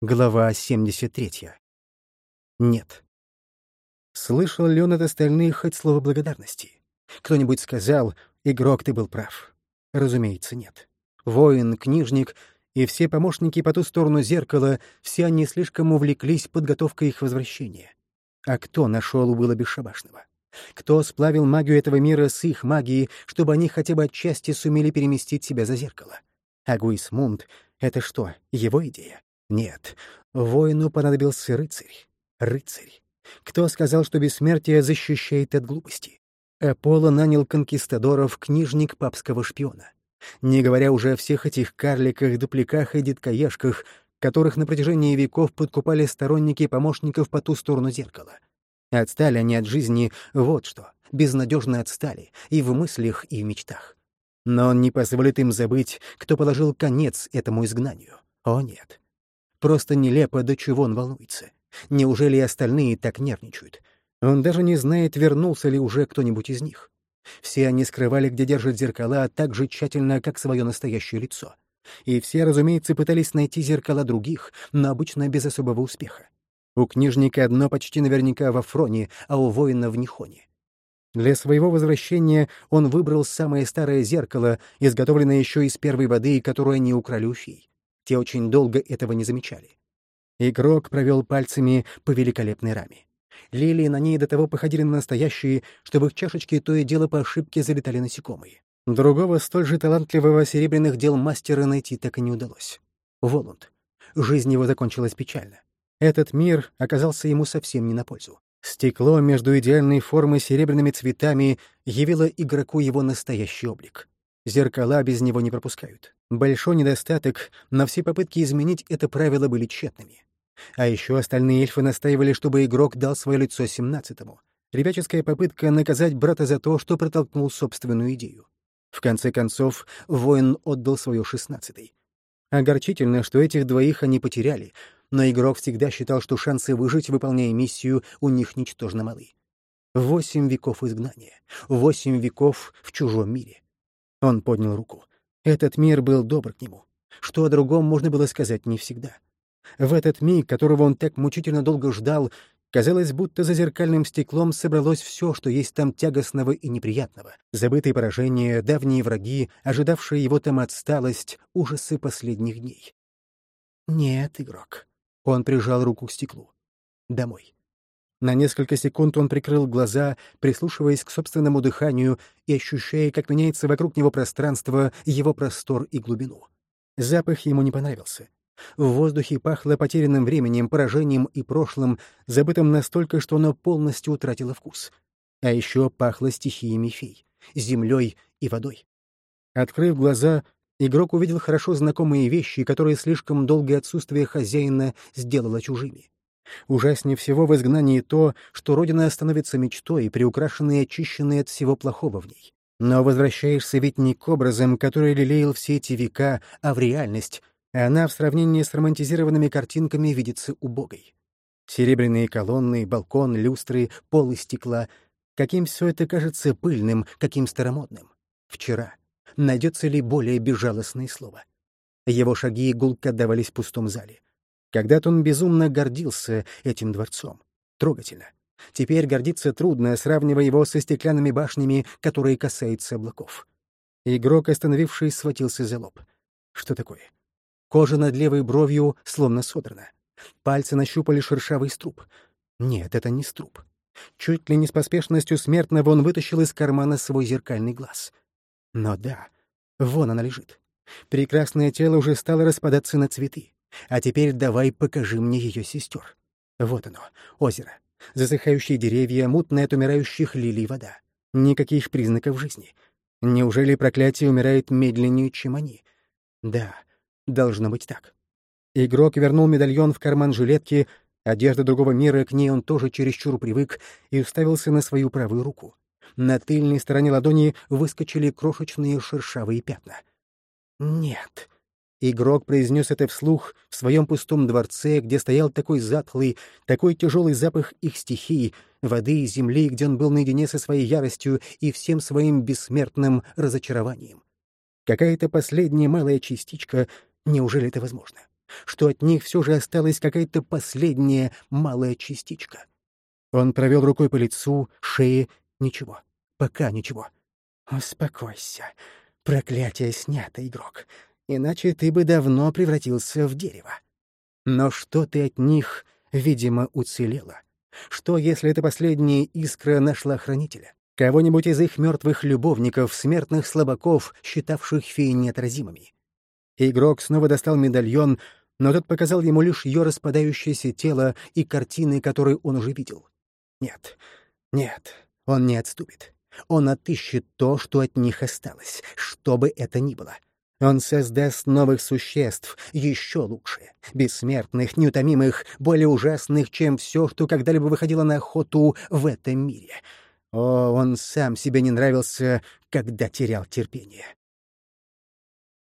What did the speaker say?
Глава 73. Нет. Слышал ли он от остальных хоть слово благодарности? Кто-нибудь сказал, игрок, ты был прав. Разумеется, нет. Воин, книжник и все помощники по ту сторону зеркала, все они слишком увлеклись подготовкой их возвращения. А кто нашел Уилла Бесшабашного? Кто сплавил магию этого мира с их магией, чтобы они хотя бы отчасти сумели переместить себя за зеркало? А Гуисмунд — это что, его идея? Нет, воину понадобился рыцарь. Рыцарь. Кто сказал, что бессмертие защищает от глупости? Аполло нанял конкистадоров книжник папского шпиона. Не говоря уже о всех этих карликах, дупликах и деткоежках, которых на протяжении веков подкупали сторонники помощников по ту сторону зеркала. Отстали они от жизни вот что, безнадежно отстали и в мыслях, и в мечтах. Но он не позволит им забыть, кто положил конец этому изгнанию. О нет. Просто нелепо, до чего он волнуется. Неужели и остальные так нервничают? Он даже не знает, вернулся ли уже кто-нибудь из них. Все они скрывали, где держат зеркала, так же тщательно, как свое настоящее лицо. И все, разумеется, пытались найти зеркала других, но обычно без особого успеха. У книжника одно почти наверняка во Фроне, а у воина в Нихоне. Для своего возвращения он выбрал самое старое зеркало, изготовленное еще из первой воды, которую они украли у фей. Те очень долго этого не замечали. Игрок провел пальцами по великолепной раме. Лилии на ней до того походили на настоящие, что в их чашечке то и дело по ошибке залетали насекомые. Другого столь же талантливого серебряных дел мастера найти так и не удалось. Воланд. Жизнь его закончилась печально. Этот мир оказался ему совсем не на пользу. Стекло между идеальной формой серебряными цветами явило игроку его настоящий облик. Зеркала без него не пропускают. Большой недостаток, но все попытки изменить это правило были тщетными. А еще остальные эльфы настаивали, чтобы игрок дал свое лицо семнадцатому. Ребяческая попытка наказать брата за то, что протолкнул собственную идею. В конце концов, воин отдал свое шестнадцатый. Огорчительно, что этих двоих они потеряли, но игрок всегда считал, что шансы выжить, выполняя миссию, у них ничтожно малы. Восемь веков изгнания, восемь веков в чужом мире. Он поднял руку. Этот мир был добр к нему. Что о другом можно было сказать не всегда. В этот миг, которого он так мучительно долго ждал, казалось, будто за зеркальным стеклом собралось все, что есть там тягостного и неприятного. Забытые поражения, давние враги, ожидавшие его там отсталость, ужасы последних дней. «Нет, игрок». Он прижал руку к стеклу. «Домой». На несколько секунд он прикрыл глаза, прислушиваясь к собственному дыханию и ощущая, как меняется вокруг него пространство, его простор и глубину. Запах ему не понравился. В воздухе пахло потерянным временем, поражением и прошлым, забытым настолько, что оно полностью утратило вкус. А еще пахло стихиями фей, землей и водой. Открыв глаза, игрок увидел хорошо знакомые вещи, которые слишком долгое отсутствие хозяина сделало чужими. Ужаснее всего в изгнании то, что Родина становится мечтой, приукрашенной и очищенной от всего плохого в ней. Но возвращаешься ведь не к образам, которые лелеял все эти века, а в реальность, и она в сравнении с романтизированными картинками видится убогой. Серебряные колонны, балкон, люстры, пол из стекла. Каким все это кажется пыльным, каким старомодным. Вчера. Найдется ли более безжалостное слово? Его шаги гулко отдавались в пустом зале. Когда-то он безумно гордился этим дворцом. Трогательно. Теперь гордиться трудно, сравнивая его со стеклянными башнями, которые касаются облаков. Игрок, остановившись, схватился за лоб. Что такое? Кожа над левой бровью словно содрана. Пальцы нащупали шершавый струп. Нет, это не струп. Чуть ли не с поспешностью смертного он вытащил из кармана свой зеркальный глаз. Но да, вон она лежит. Прекрасное тело уже стало распадаться на цветы. А теперь давай покажи мне ее сестер. Вот оно, озеро. Засыхающие деревья, мутная от умирающих лилий вода. Никаких признаков жизни. Неужели проклятие умирает медленнее, чем они? Да, должно быть так. Игрок вернул медальон в карман жилетки, одежда другого мира, к ней он тоже чересчур привык, и уставился на свою правую руку. На тыльной стороне ладони выскочили крошечные шершавые пятна. «Нет», Игрок произнес это вслух в своем пустом дворце, где стоял такой затхлый, такой тяжелый запах их стихий, воды и земли, где он был наедине со своей яростью и всем своим бессмертным разочарованием. Какая-то последняя малая частичка, неужели это возможно? что от них все же осталась какая-то последняя малая частичка. Он провел рукой по лицу, шее. Ничего. Пока ничего. «Успокойся. Проклятие снято, игрок. Иначе ты бы давно превратился в дерево. Но что ты от них, видимо, уцелела? Что, если эта последняя искра нашла хранителя? Кого-нибудь из их мертвых любовников, смертных слабаков, считавших феи неотразимыми? Игрок снова достал медальон, но тот показал ему лишь ее распадающееся тело и картины, которые он уже видел. Нет, нет, он не отступит. Он отыщет то, что от них осталось, что бы это ни было. Он создаст новых существ, еще лучше, бессмертных, неутомимых, более ужасных, чем все, что когда-либо выходило на охоту в этом мире. О, он сам себе не нравился, когда терял терпение.